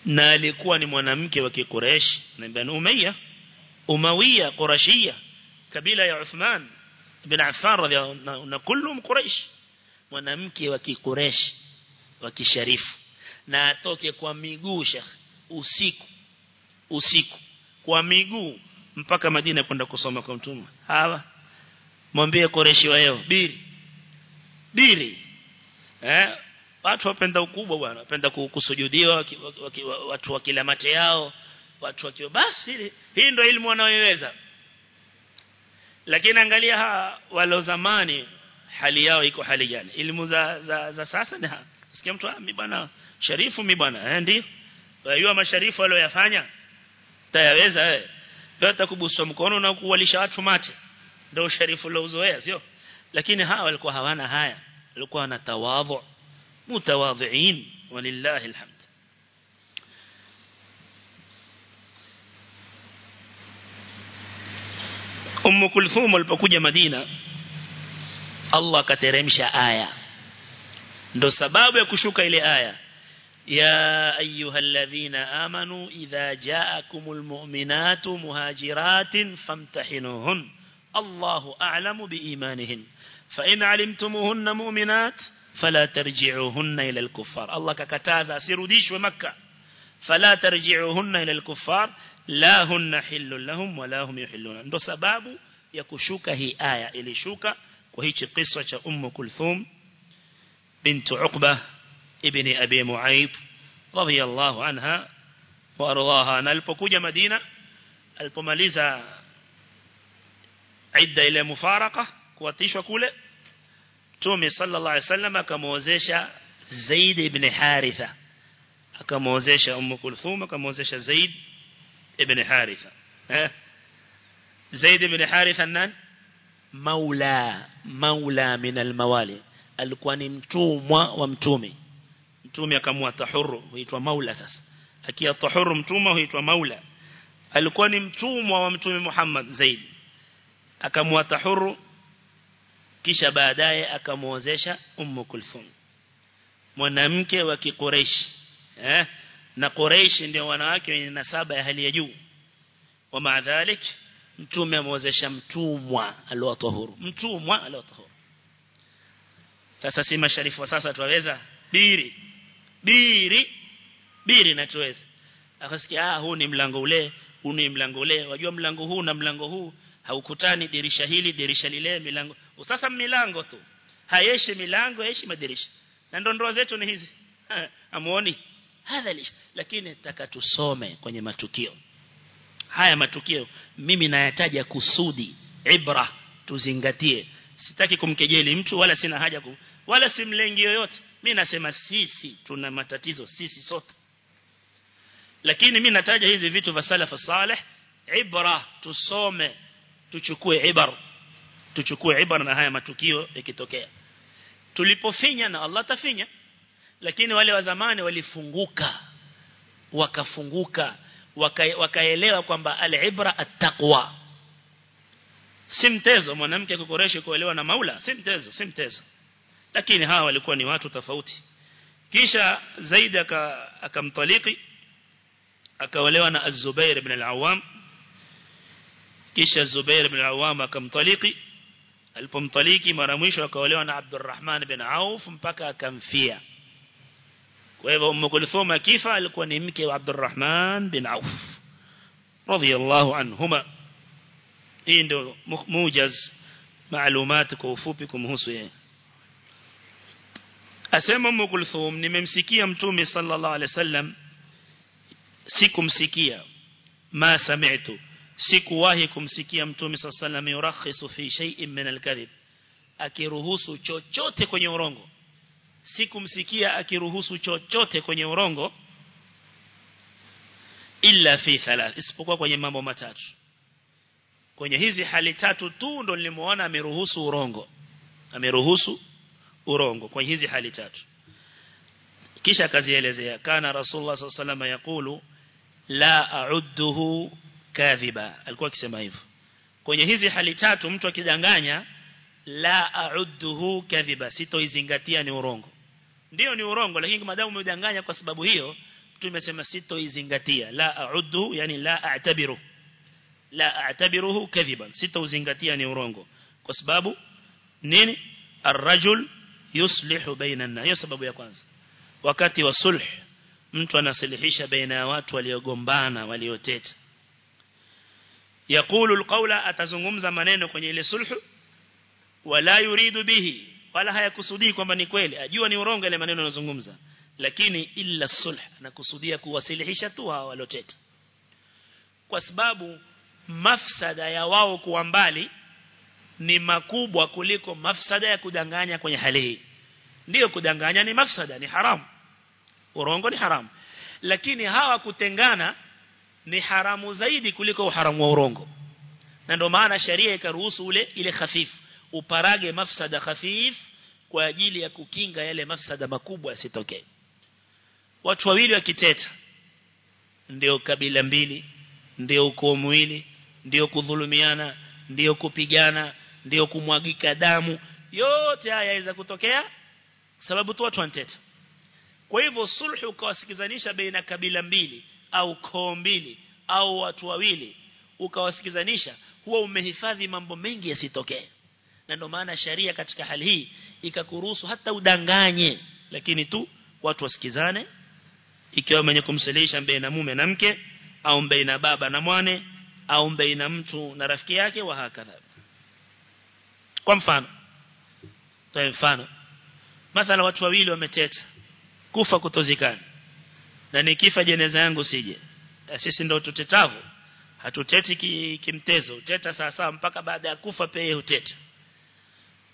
Na alikuwa ni mwanamke wa Quraysh na Bani Umayya Umawiya Qurashia kabila ya Uthman ibn Affan radhiyallahu na kullu Quraysh. Mwanamke wa Quraysh wa kisharifu na atoke kwa miguu Sheikh usiku usiku kwa miguu mpaka Madina kwenda kusoma kwa mtume. Hawa mwambie Quraysh wao biri biri eh watu wapenda ukubwa bwana wapenda kusujudiwa watu wa kila mate yao watu wakiwa basi hii ndio elimu wanayoweza lakini angalia ha walo zamani hali yao iko hali gani? Elimu za, za, za sasa ni sikia mtu mimi bwana sharifu mi bwana eh ndio. Wajua masharifu waliyofanya tayaweza wewe hata kubuswa mkono na kuwalisha watu mate. Ndio sharifu uzoea sio? Lakini hawa walikuwa hawana haya. Walikuwa wana tawadhu. Mutawadhiin walillahi alhamd. Ummu Kulthum alipokuja Madina Allah akateremsha aya. Ndo sababu ya kushuka ile aya يا أيها الذين آمنوا إذا جاءكم المؤمنات مهاجرات فامتحنوهن. الله أعلم بإيمانهن. فإن علمتموهن مؤمنات فلا ترجعوهن إلى الكفار. الله ككتازا سيروديش ومكة. فلا ترجعوهن إلى الكفار. لا هن حل لهم ولا هم يحلون. ndo kushuka hii aya ilishuka kwa hichi kisa cha ummu kulthum bint uqba ابن أبي معيط رضي الله عنها وأرضاها. نالبكوجة مدينة البماليزة عدة إلى مفارقة كواتيش وكولة تومي صلى الله عليه وسلم كموزيشة زيد بن حارثة. كموزيشة أم كلثوم كموزيشة زيد بن حارثة. زيد بن حارثة النان؟ مولى مولى من الموالي. الكوانمتوم ومتومي. Mtume akamwa tahuru huitwa maula sasa. Akia tahuru mtumwa huitwa maula. Alikuwa ni mtumwa wa mtume Muhammad Zaid akamwa tahuru kisha baadaye akamuozesha Ummu Kulthum. Mwanamke wa kikureishi eh? Na Quraysh ndio wanawake wenye nasaba ya hali ya juu. Wa maadhalik mtume amwozesha mtumwa aliotahuru mtumwa aliotahuru sasa si masharifu sasa tuweza biri biri. Biri na akasikia ah huu ni mlango ule huu ni mlango ule. Wajua mlango huu na mlango huu haukutani dirisha hili dirisha lile milango. Sasa milango tu. Hayeshi milango yeshi madirisha. Na ndo ndoa zetu ni hizi. Amuoni hadha lakini taka tusome kwenye matukio. Haya matukio mimi nayataja kusudi ibra tuzingatie. Sitaki kumkejeli mtu wala sina haja ku, wala simlengi yoyote mimi nasema sisi tuna matatizo sisi sote. Lakini mimi nataja hizi vitu vya salafa salih ibra tusome tuchukue ibar. Tuchukue ibar na haya matukio yakitokea tulipofinya na Allah tafinya lakini wale wa zamani walifunguka wakafunguka wakaelewa waka kwamba al-ibra at-taqwa. Si mtezo mwanamke kukoresha kuelewa na maula si mtezo si mtezo lakini hawa walikuwa ni watu tofauti. Kisha zaidi akamtaliki akaolewa na Az-Zubair ibn al-Awwam. Kisha Zubair ibn al-Awwam akamtaliki alipomtaliki mara mwisho akaolewa na Abdurrahman ibn Auf mpaka akamfia. Kwa hivyo Umm Kulthum akifa alikuwa ni mke wa Abdurrahman bin Auf. Radiyallahu anhuma. Hii ndio mujaz maalumat kwa ufupi kumhusu asema Ummu Kulthum nimemsikia mtume sallallahu alaihi wasallam sikumsikia. Ma sami'tu sikuwahi kumsikia mtume sallallahu alaihi wasallam yurakhisu fi shay'in min al-kadhib akiruhusu chochote kwenye urongo. Sikumsikia akiruhusu chochote kwenye urongo illa fi thalath isipokuwa kwenye mambo matatu. Kwenye hizi hali tatu tu ndo nilimuona ameruhusu urongo. Ameruhusu urongo kwa hizi hali tatu. Kisha akazielezea kana rasulullah sallallahu alaihi wasallam la a'udduhu kadhiba. Alikuwa akisema hivyo. Kwenye hizi hali tatu mtu akidanganya la a'udduhu kadhiba sitoizingatia ni urongo. Ndio ni urongo lakini madamu umedanganya kwa sababu hiyo tumesema sitoizingatia. La a'uddu yani la a'tabiru la a'tabiruhu kadhiban sitoizingatia ni urongo. Kwa sababu nini? Arrajul yuslihu baina na hiyo sababu ya kwanza. Wakati wa sulh mtu anasilihisha baina ya watu waliogombana walioteta. Yakulu alqawla atazungumza maneno kwenye ile sulhu wala yuridu bihi wala hayakusudii kwamba ni kweli. Ajua ni urongo ile maneno anazungumza. Lakini illa sulh anakusudia kuwasilihisha tu hao walioteta. Kwa sababu mafsada ya wao kuwa mbali ni makubwa kuliko mafsada ya kudanganya kwenye hali hii. Ndio kudanganya ni mafsada ni haramu urongo ni haramu lakini hawa kutengana ni haramu zaidi kuliko uharamu wa urongo. Na ndio maana sharia ikaruhusu ule ile hafifu uparage mafsada khafif kwa ajili ya kukinga yale mafsada makubwa yasitokee. Watu wawili wakiteta ndio kabila mbili ndio ukoo mwili ndio kudhulumiana ndio kupigana ndio kumwagika damu. Yote haya yaweza kutokea sababu tu watu wanateta. Kwa hivyo sulhu ukawasikizanisha baina kabila mbili au koo mbili au watu wawili ukawasikizanisha huwa umehifadhi mambo mengi yasitokee. Na ndio maana sharia katika hali hii ikakuruhusu hata udanganye lakini tu watu wasikizane ikiwa mwenye kumsalisha baina mume na mke au baina baba na mwane au baina mtu na rafiki yake wa hakadha kwa mfano. Kwa mfano. Mathala watu wawili wameteta. Kufa kutozikana. Na nikifa jeneza yangu sije. Sisi ndio tutetavu hatuteti ki, kimtezo. Uteta saa mpaka baada ya kufa peye uteta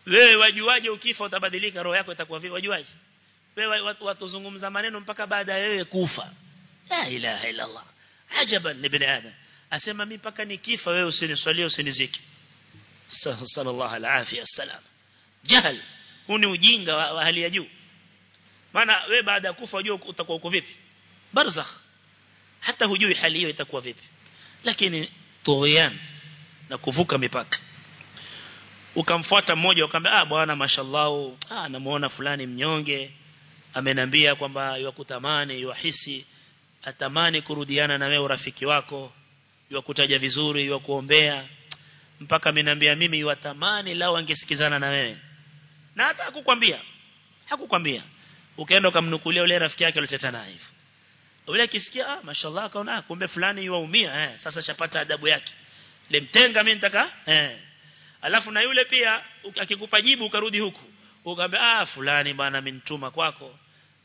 wewe wajuaje ukifa utabadilika roho yako itakuwa vipi? Wajuaje? Wewe watuzungumza maneno mpaka baada ya wewe kufa. La ilaha illa allah. Ajaban ibn adam asema mimi mpaka nikifa wewe usiniswalie usiniziki sallallahu alaihi wasallam jahal huu ni ujinga wa, hali ya juu. Maana wewe baada ya kufa unajua utakuwa uko vipi. Barzakh hata hujui hali hiyo itakuwa vipi. Lakini na kuvuka mipaka. Ukamfuata mmoja ukamwambia ah bwana mashallah ah namuona fulani mnyonge. Amenambia kwamba yakutamani yuhisi atamani kurudiana na wewe urafiki wako. Yakutaja vizuri yakuombea mpaka amenambia mimi yatamani lao angesikizana na wewe. Na hata hakukwambia. Hakukwambia. Ukaenda ukamnukulia yule rafiki yake aliyoteta naye hivyo yule akisikia ah mashallah kaona kumbe fulani yuaumia eh sasa chapata adabu yake. Lemtenga mimi nitaka eh. Alafu na yule pia akikupa jibu ukarudi huku. Ukamwambia ah fulani bwana amenituma kwako.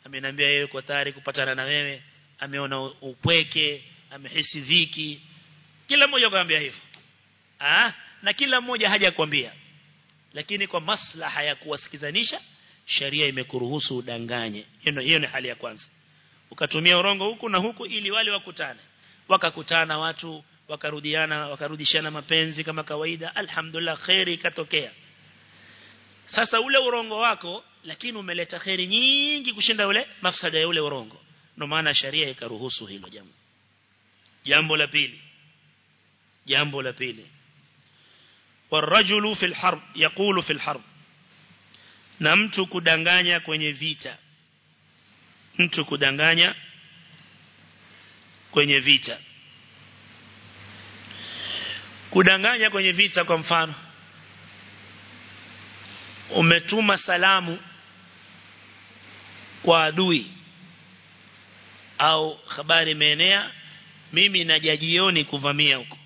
Ameniambia yeye yuko tayari kupatana na wewe. Ameona upweke amehisi dhiki. Kila mmoja akamwambia hivyo ah na kila mmoja haja kuambia lakini kwa maslaha ya kuwasikizanisha sheria imekuruhusu udanganye. Hiyo ni hali ya kwanza. Ukatumia urongo huku na huku ili wale wakutane. Wakakutana watu wakarudiana wakarudishana mapenzi kama kawaida alhamdulillah khairi ikatokea. Sasa ule urongo wako lakini umeleta khairi nyingi kushinda ule mafsada ya ule urongo. Ndio maana sharia ikaruhusu hilo jambo. Jambo la pili. Jambo la pili warajulu fil harb yaqulu fil harb na mtu kudanganya kwenye vita. Mtu kudanganya kwenye vita. Kudanganya kwenye vita kwa mfano. Umetuma salamu kwa adui. Au habari imeenea mimi na jajioni kuvamia huko.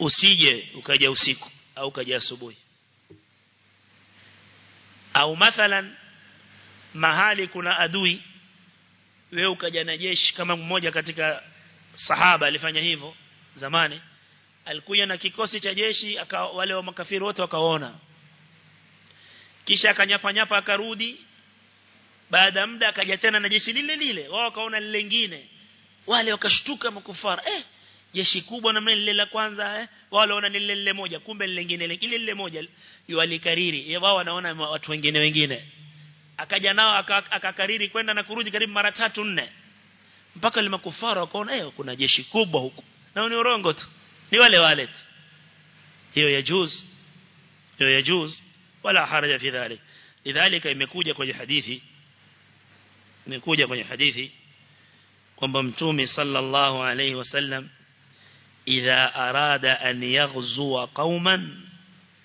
Usije ukaja usiku au ukaja asubuhi. Au mathalan mahali kuna adui wewe ukaja na jeshi kama mmoja katika sahaba alifanya hivyo zamani alikuja na kikosi cha jeshi aka, wale wa makafiri wote wakaona. Kisha akanyapanyapa akarudi. Baada muda akaja tena na jeshi lile lile wao wakaona lile lingine. Wale wakashtuka makufara eh jeshi kubwa namna lile la kwanza eh? Wale wanaona lile lile moja kumbe lile lingine lile lile moja yualikariri wao wanaona watu wengine wengine. Akaja nao akakariri kwenda na kurudi karibu mara tatu nne. Mpaka ile makufara wakaona eh kuna jeshi kubwa huku. Na ni urongo tu. Ni wale wale tu. Hiyo ya juz hiyo ya juz wala haraja fi dhalik. Lidhalika imekuja kwenye hadithi imekuja kwenye hadithi kwamba mtume sallallahu alayhi wasallam idha arada an yaghzuwa qauman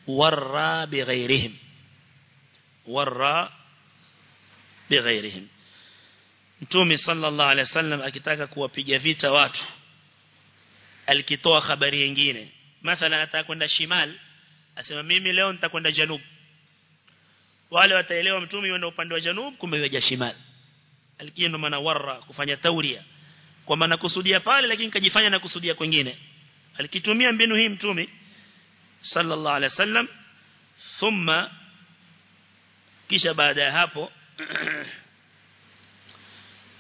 warra bighairihim warra bighairihim mtume sallallahu alayhi wasallam akitaka kuwapiga vita watu alikitoa habari nyingine. Mathalan atakwenda shimal asema mimi leo nitakwenda janub. Wale wataelewa mtume yenda upande wa janub kumbe yaja shimal. Alikiendo maana warra kufanya tauria kwa maana kusudia pale lakini kajifanya na kusudia kwingine. Alikitumia mbinu hii mtume sallallahu alaihi wasallam thumma kisha baada ya hapo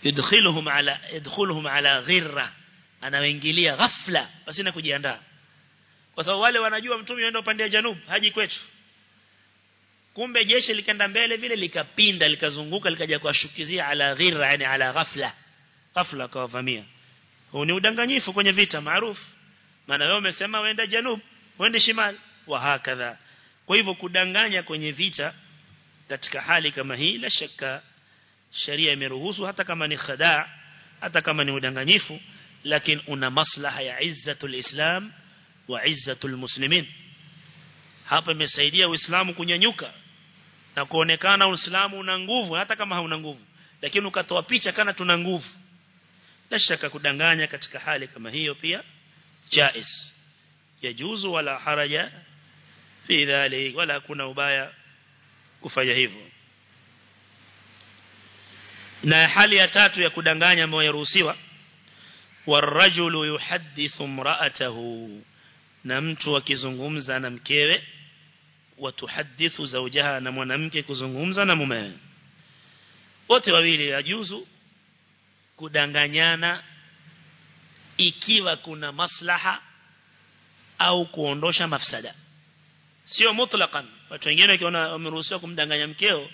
yudkhiluhum ala yadkhuluhum ala ghirra anawaingilia ghafla pasina kujiandaa. Kwa sababu wale wanajua mtume yenda upande wa janub haji kwetu. Kumbe jeshi likaenda mbele vile likapinda likazunguka likaja kuwashukizia ala ghirra yani ala ghafla ghafla kawavamia huu ni udanganyifu kwenye vita maarufu. Maana wewe umesema wenda janub wende shimali wa hakadha. Kwa hivyo kudanganya kwenye vita katika hali kama hii la shaka sharia imeruhusu hata kama ni khadaa hata kama ni udanganyifu lakini una maslaha ya izzatul islam wa izzatul muslimin. Hapa imesaidia uislamu kunyanyuka na kuonekana uislamu una nguvu hata kama hauna nguvu. Lakini ukatoa picha kana tuna nguvu la shaka kudanganya katika hali kama hiyo pia jaiz yajuzu wala haraja fi dhalik wala kuna ubaya kufanya hivyo. Na hali ya tatu ya kudanganya ambayo yaruhusiwa warajulu yuhaddithu mra'atahu na mtu akizungumza na mkewe watuhadithu zaujaha na mwanamke kuzungumza na mume wote wawili yajuzu kudanganyana ikiwa kuna maslaha au kuondosha mafsada. Sio mutlaqan. Watu wengine wakiona wameruhusiwa kumdanganya mkeo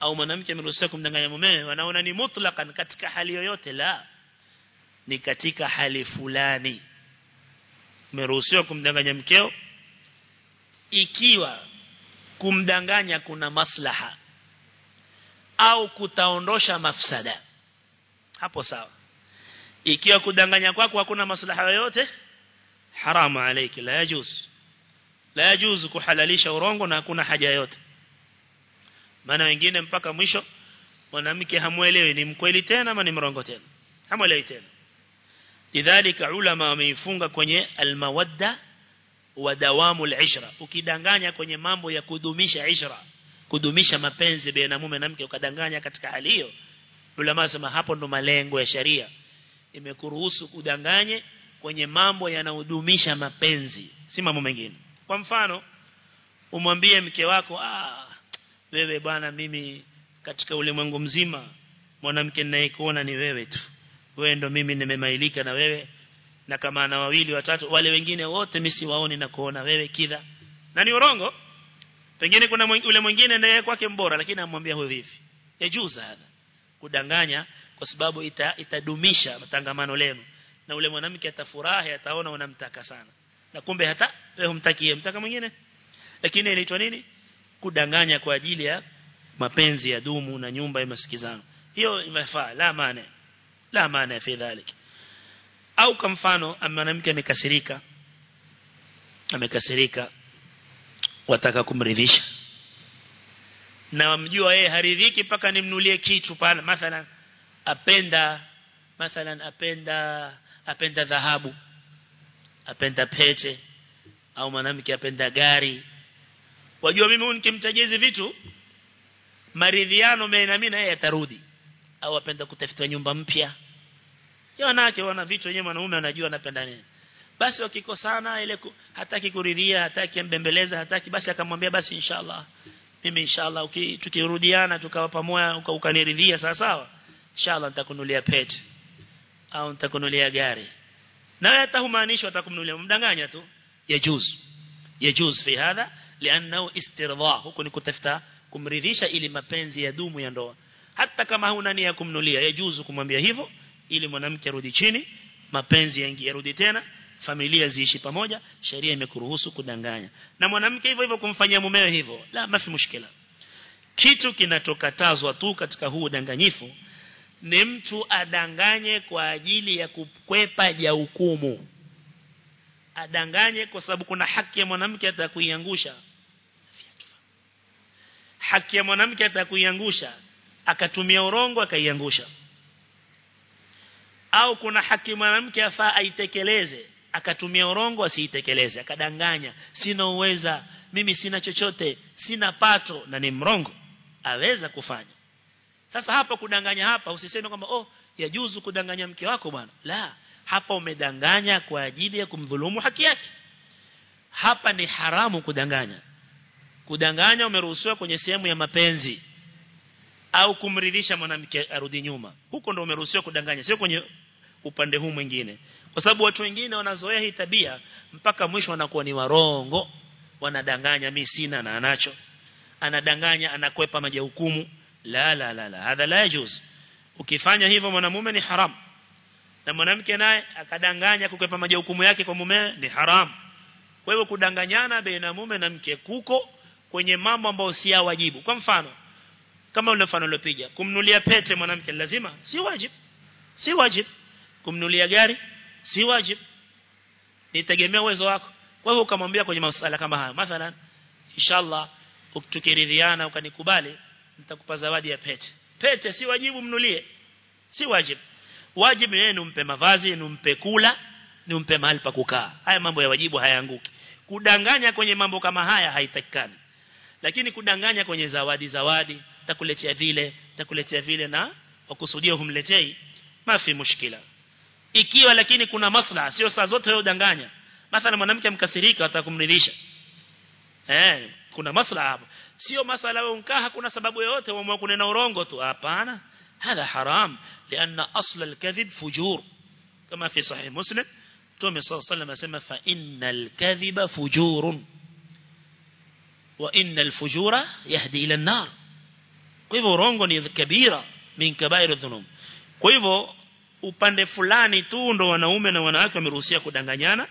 au mwanamke ameruhusiwa kumdanganya mumewe wanaona ni mutlaqan katika hali yoyote. La ni katika hali fulani. Umeruhusiwa kumdanganya mkeo ikiwa kumdanganya kuna maslaha au kutaondosha mafsada hapo sawa. Ikiwa kudanganya kwako hakuna maslaha yoyote haramu alayki la yajuz. La yajuz kuhalalisha urongo na hakuna haja yote maana wengine mpaka mwisho mwanamke hamuelewi ni mkweli tena ama ni mrongo tena? Hamuelewi tena. Lidhalika ulama wameifunga kwenye almawadda wa dawamu alishra. Ukidanganya kwenye mambo ya kudumisha ishra kudumisha mapenzi baina mume na mke ukadanganya katika hali hiyo ulama sema hapo ndo malengo ya sharia. Imekuruhusu kudanganye kwenye mambo yanayodumisha mapenzi si mambo mengine. Kwa mfano umwambie mke wako ah wewe bwana mimi katika ulimwengu mzima mwanamke ninayekuona ni wewe tu. Wewe ndo mimi nimemailika na wewe na kama ana wawili watatu wale wengine wote mimi siwaoni na kuona wewe kidha na ni urongo. Pengine kuna ule mwingine ndiye kwake mbora lakini amwambia huyo hivi. Yajuza hapa kudanganya kwa sababu ita, itadumisha matangamano lenu. Na ule mwanamke atafurahi ataona unamtaka sana. Na kumbe hata wewe humtakie. Mtaka mwingine? Lakini inaitwa nini? Kudanganya kwa ajili ya mapenzi ya dumu na nyumba ya masikizano. Hiyo imefaa. La maana. La maana fi dhalik au kwa mfano mwanamke amekasirika. Amekasirika. Wataka kumridhisha na wamjua yeye haridhiki mpaka nimnulie kitu pale mathalan apenda mathalan apenda apenda dhahabu apenda pete au mwanamke apenda gari. Wajua mimi nikimtajia hizi vitu maridhiano baina mimi na yeye atarudi au apenda kutafuta nyumba mpya. Wanawake wana vitu wenyewe mwanaume anajua anapenda nini. Basi wakikosana ile hataki kuridhia hataki mbembeleza hataki basi akamwambia basi inshallah mimi inshallah uki, tukirudiana tukawa pamoja ukaniridhia sawa sawa inshallah nitakunulia pete au nitakunulia gari. Na wewe hata humaanishi atakumnulia mdanganya tu. Yajuz yajuz fi hadha lianao istirda. Huko ni kutafuta kumridhisha ili mapenzi ya dumu ya ndoa. Hata kama huna nia kumnulia yajuzu kumwambia hivyo ili mwanamke arudi chini mapenzi yangi yarudi tena familia ziishi pamoja sheria imekuruhusu kudanganya. Na mwanamke hivyo hivyo kumfanyia mumewe hivyo la mafi mushkila. Kitu kinatokatazwa tu katika huu udanganyifu ni mtu adanganye kwa ajili ya kukwepa ja hukumu adanganye kwa sababu kuna haki ya mwanamke atakuiangusha haki ya mwanamke atakuiangusha akatumia urongo akaiangusha. Au kuna haki mwanamke afaa aitekeleze akatumia urongo asiitekeleze akadanganya sina uweza mimi sina chochote sina pato na ni mrongo. Aweza kufanya. Sasa hapa kudanganya hapa usiseme kwamba oh yajuzu kudanganya mke wako bwana. La hapa umedanganya kwa ajili ya kumdhulumu haki yake. Hapa ni haramu kudanganya. Kudanganya umeruhusiwa kwenye sehemu ya mapenzi au kumridhisha mwanamke arudi nyuma. Huko ndo umeruhusiwa kudanganya sio kwenye upande huu mwingine. Kwa sababu watu wengine wanazoea hii tabia mpaka mwisho wanakuwa ni warongo. Wanadanganya mimi sina na anacho. Anadanganya anakwepa majahukumu la la la la. Hadha la yajuz. Ukifanya hivyo mwanamume ni haram. Na mwanamke naye akadanganya kukwepa majukumu yake kwa mume ni haram. Kwa hivyo kudanganyana baina mume na mke kuko kwenye mambo ambayo si ya wajibu. Kwa mfano kama ule mfano uliopiga kumnulia pete mwanamke lazima si wajibu. Si wajib kumnulia gari si wajib nitegemea uwezo wako. Kwa hivyo ukamwambia kwenye masuala kama haya mathalan inshallah tukiridhiana ukanikubali nitakupa zawadi ya pete. Pete si wajibu mnulie si wajib wajib yeye ni umpe mavazi numpe kula numpe mahali pa kukaa. Haya mambo ya wajibu hayaanguki. Kudanganya kwenye mambo kama haya haitakikani. Lakini kudanganya kwenye zawadi zawadi takuletea vile takuletea vile na wakusudia humletei mafi mushkila ikiwa lakini kuna maslaha sio saa zote wewe udanganya mathalan mwanamke mkasirika atakumridhisha eh kuna maslaha hapo sio masala wewe unkaa hakuna sababu yoyote uamua kunena urongo tu hapana هذا حرام لأن أصل الكذب فجور كما في صحيح مسلم تومي صلى الله وسلم اسمى فإن الكذب فجور وإن الفجور يهدي إلى النار kwa hivyo urongo ni kabira min kabairu dhunub kwa hivyo upande fulani tu ndo wanaume na wanawake wameruhusiwa kudanganyana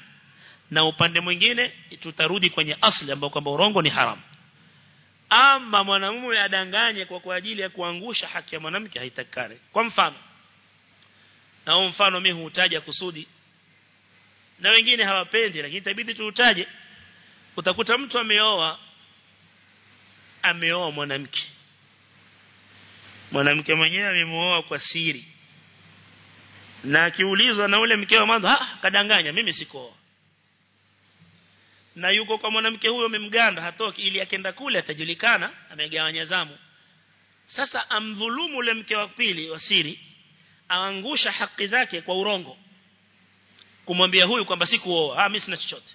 na upande mwingine tutarudi kwenye asli ambao kwamba urongo ni haramu ama mwanamume adanganye kwa kwa ajili ya kuangusha haki ya mwanamke haitakikane kwa mfano na huo mfano mimi huutaja kusudi na wengine hawapendi lakini itabidi tuutaje. Utakuta mtu ameoa ameoa mwanamke. Mwanamke mwenyewe amemuoa kwa siri na akiulizwa na ule mkeo mwanzo ah kadanganya mimi sikooa na yuko kwa mwanamke huyo amemganda hatoki ili akenda kule atajulikana amegawanya zamu. Sasa amdhulumu ule mke wa pili wa siri aangusha haki zake kwa urongo. Kumwambia huyu kwamba sikuoa ah mimi sina chochote.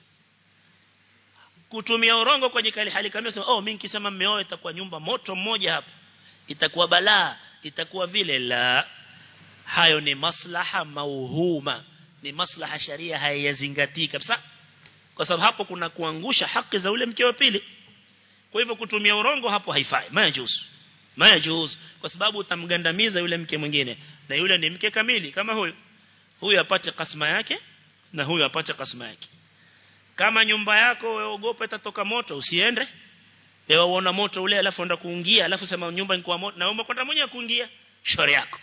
Kutumia urongo kwenye kali hali kama sema oh mimi nikisema mmeoa itakuwa nyumba moto mmoja hapa. Itakuwa balaa itakuwa vile la hayo ni maslaha mauhuma. Ni maslaha sharia hayazingatii kabisa. Kwa sababu hapo kuna kuangusha haki za ule mke wa pili. Kwa hivyo kutumia urongo hapo haifai. Majuz majuz kwa sababu utamgandamiza yule mke mwingine. Na yule ni mke kamili kama huyu. Huyu apate kasma yake na huyu apate kasma yake. Kama nyumba yako wewe ogopa itatoka moto usiende. Wewe uona moto ule alafu enda kuingia alafu sema nyumba ni kwa moto na wewe umekwenda mwenyewe kuingia shauri yako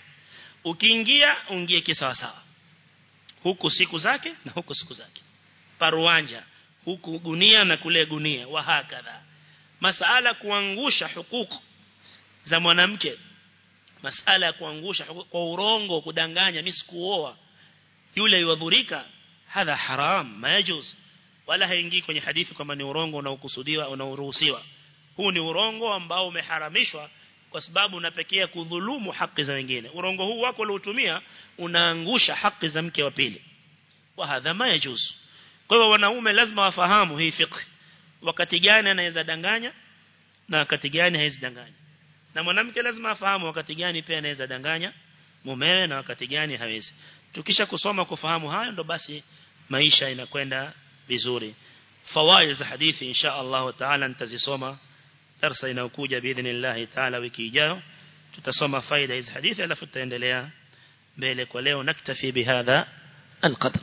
ukiingia ungie kisawa sawa huku siku zake na huku siku zake. Paruanja huku gunia na kule gunia. Wa hakadha. Masala kuangusha hukuku za mwanamke. Masala ya kuangusha kwa urongo kudanganya mimi sikuoa. Yule yudhurika hadha haram majuz. Wala haingii kwenye hadithi kwamba ni urongo unaokusudiwa unaoruhusiwa. Huu ni urongo ambao umeharamishwa kwa sababu unapekea kudhulumu haki za wengine. Urongo huu wako uliotumia unaangusha haki za mke wa pili. Wa hadha ma yajuz. Kwa hivyo wanaume lazima wafahamu hii fiqh. Wakati gani anaweza danganya na wakati gani hawezi danganya. Na mwanamke lazima afahamu wakati gani pia anaweza danganya mumewe na wakati gani hawezi. Tukisha kusoma kufahamu hayo ndo basi maisha inakwenda vizuri. Fawaid za hadithi insha Allah taala nitazisoma darasa inayokuja biidhnillah taala wiki ijayo tutasoma faida hizi hadithi alafu tutaendelea mbele kwa leo naktafi bihadha القدر